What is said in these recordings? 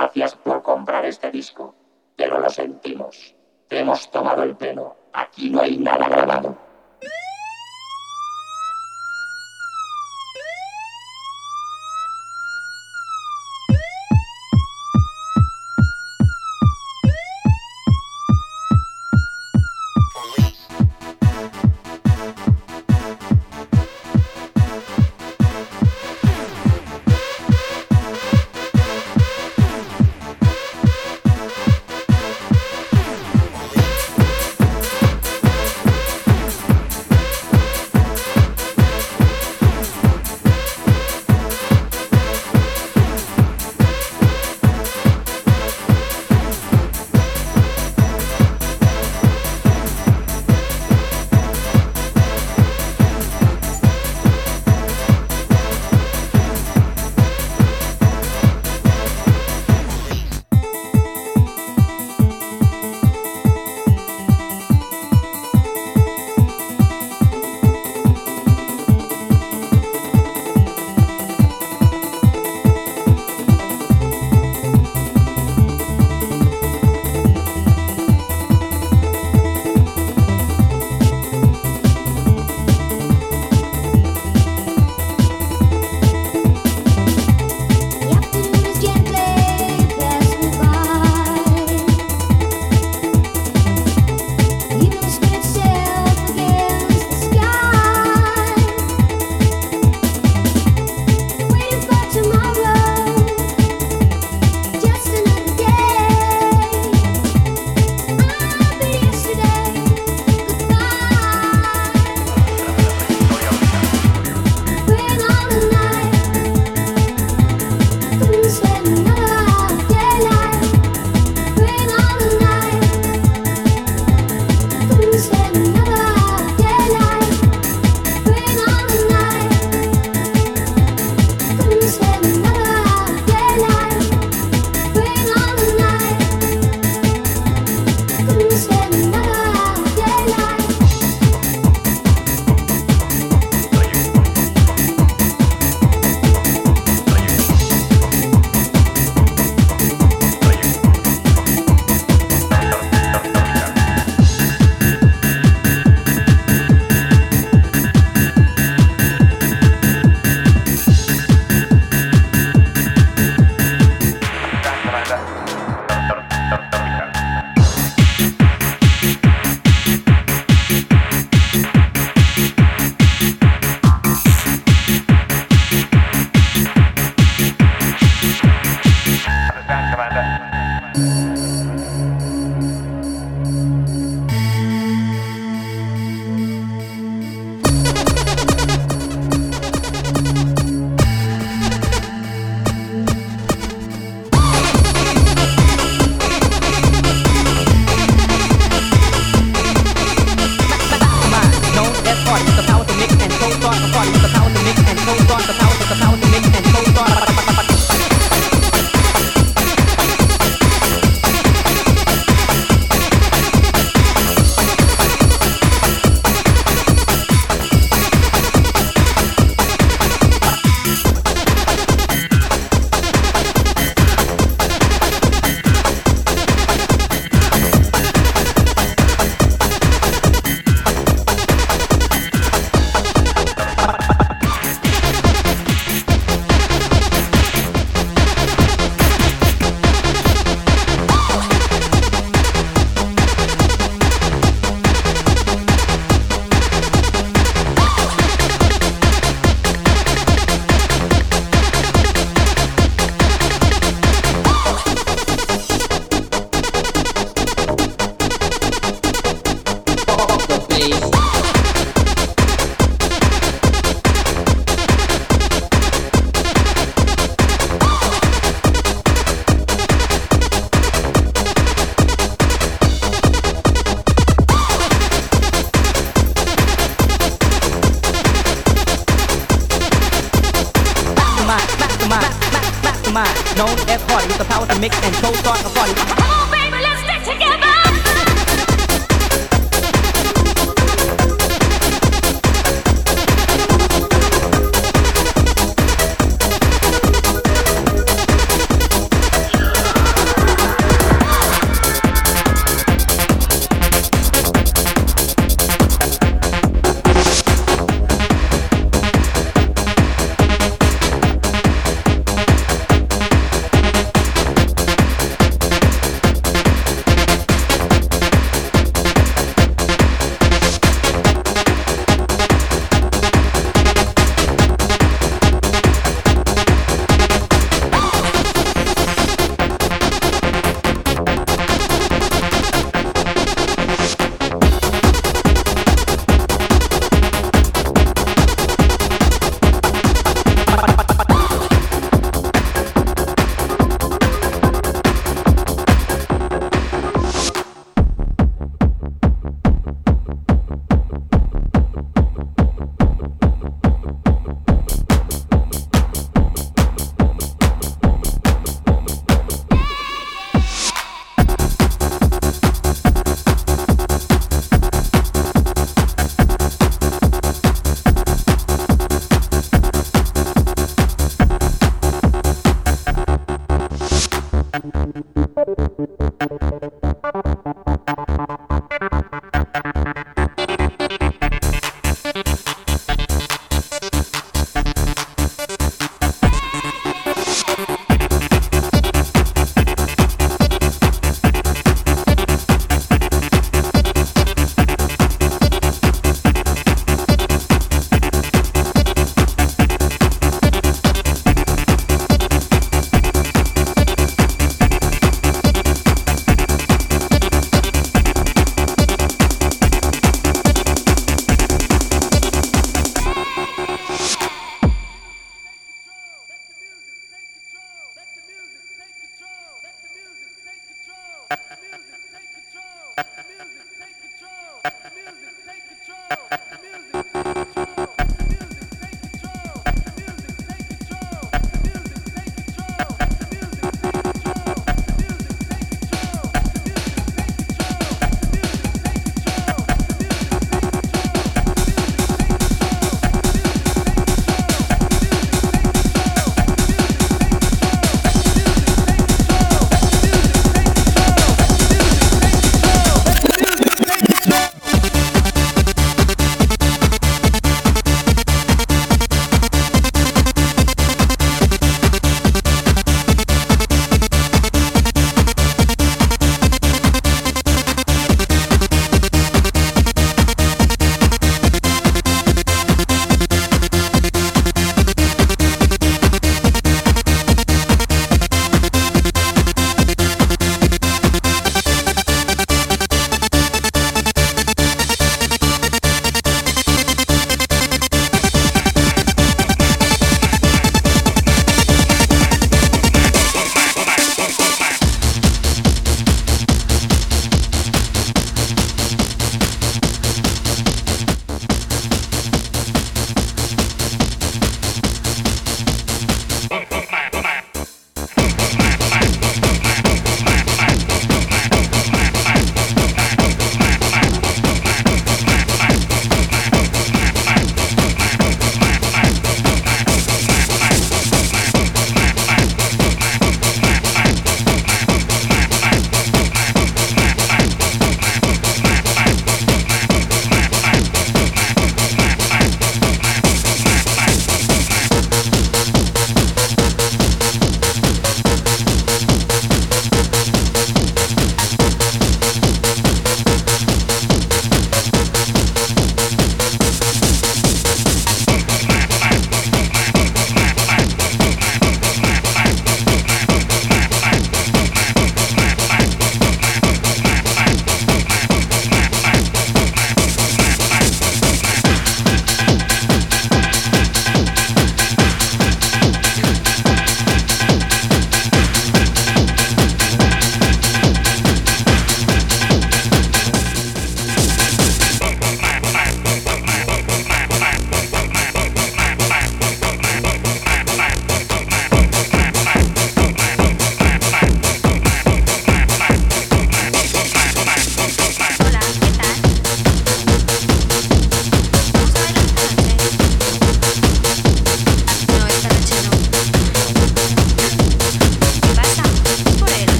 gracias por comprar este disco, pero lo sentimos. Te hemos tomado el pelo. Aquí no hay nada grabado.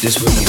this woman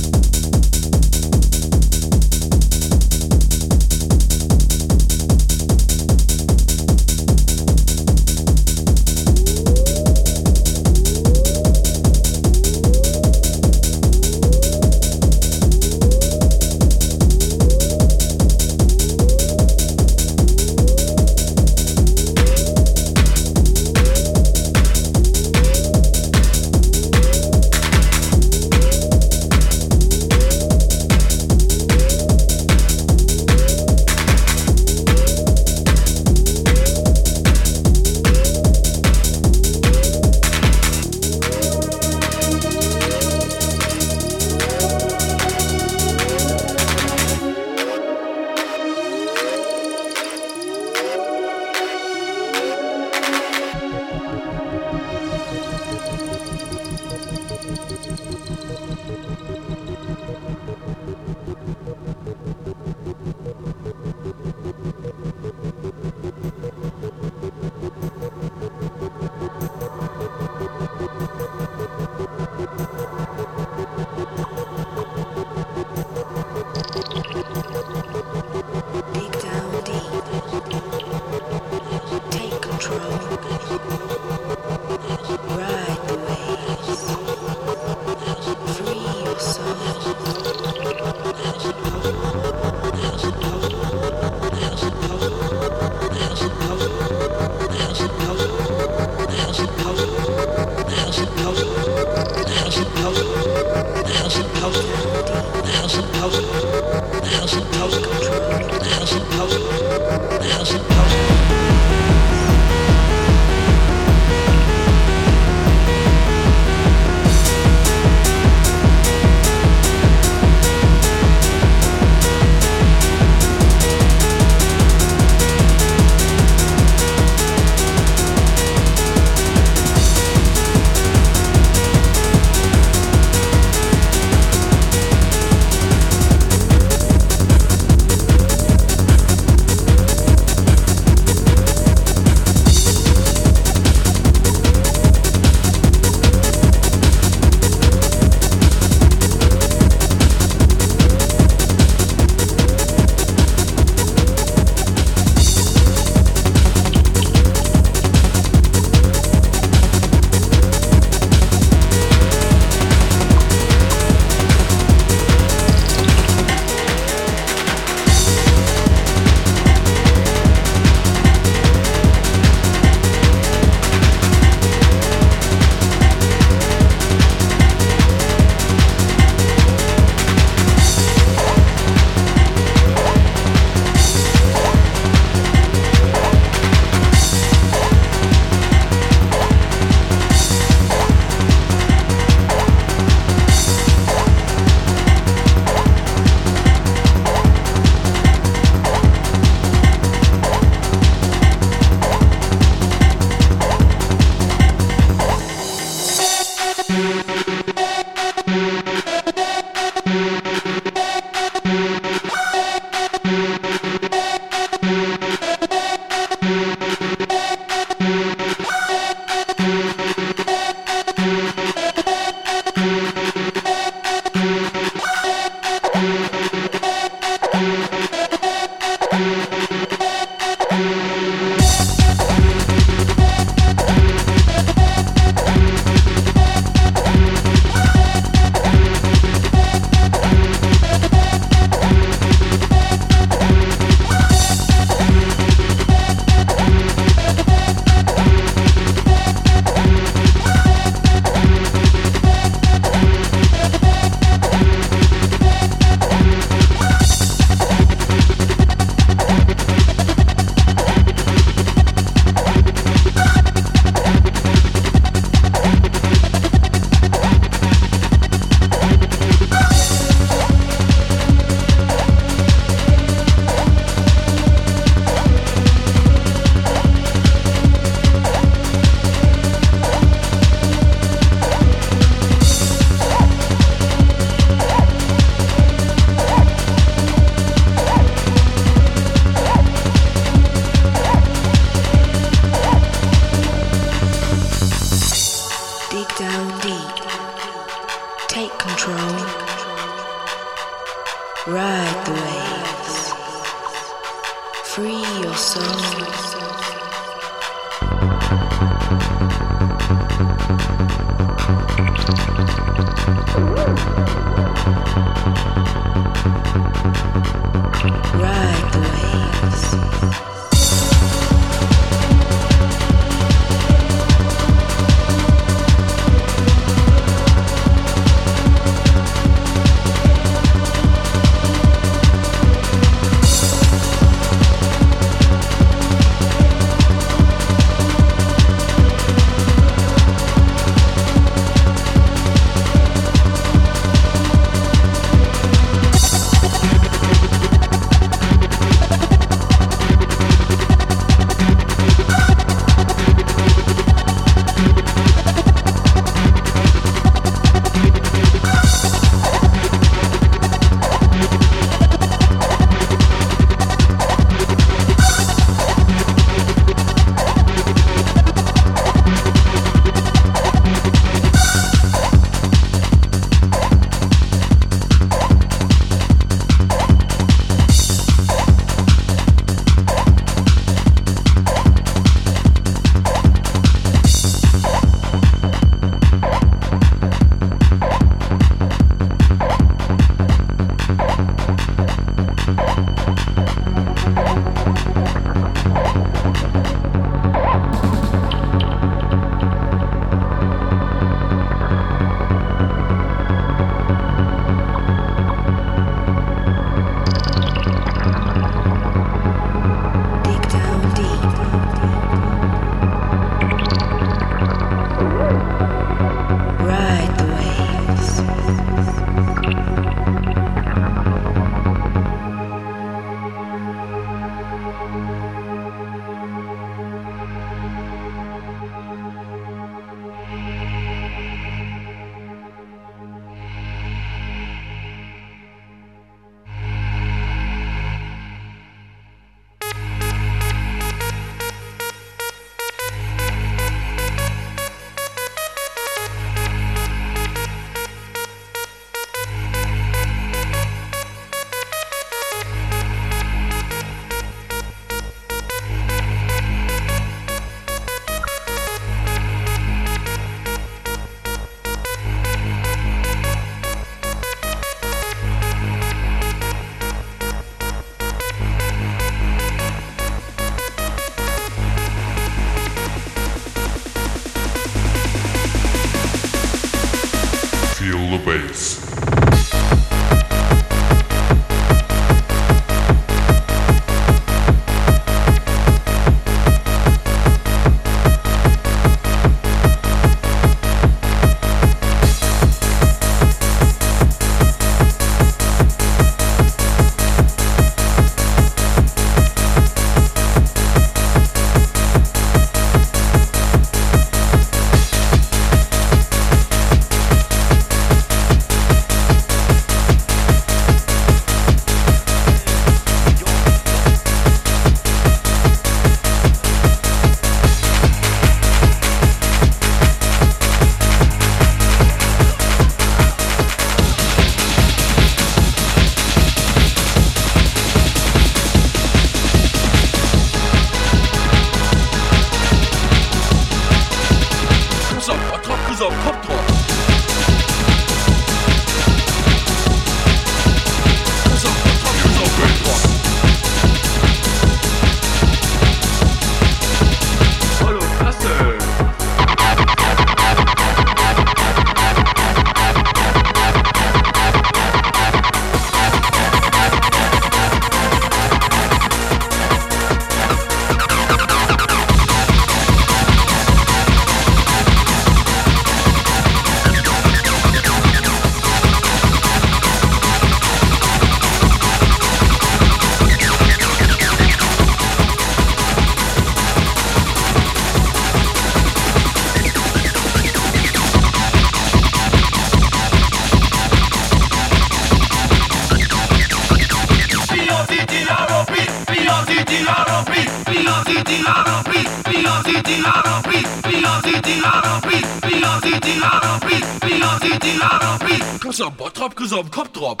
Cause I'm butt drop, cause I'm cup drop.